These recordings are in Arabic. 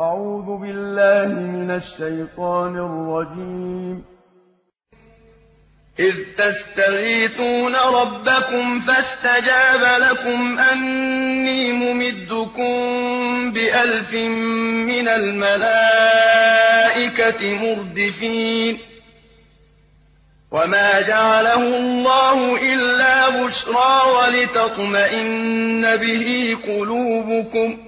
أعوذ بالله من الشيطان الرجيم. إذ تستغيثون ربكم فاستجاب لكم أني ممدكم بألف من الملائكة مردفين. وما جعله الله إلا بشرى ولتطمئن به قلوبكم.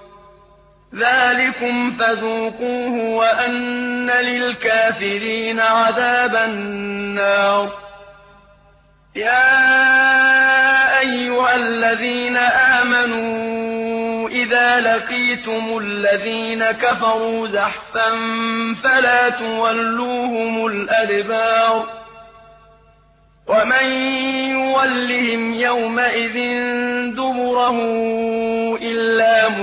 ذلكم فذوقوه وأن للكافرين عذاب النار. يا أيها الذين آمنوا إذا لقيتم الذين كفروا زحفا فلا تولوهم الأدبار. ومن يولهم يومئذ دبره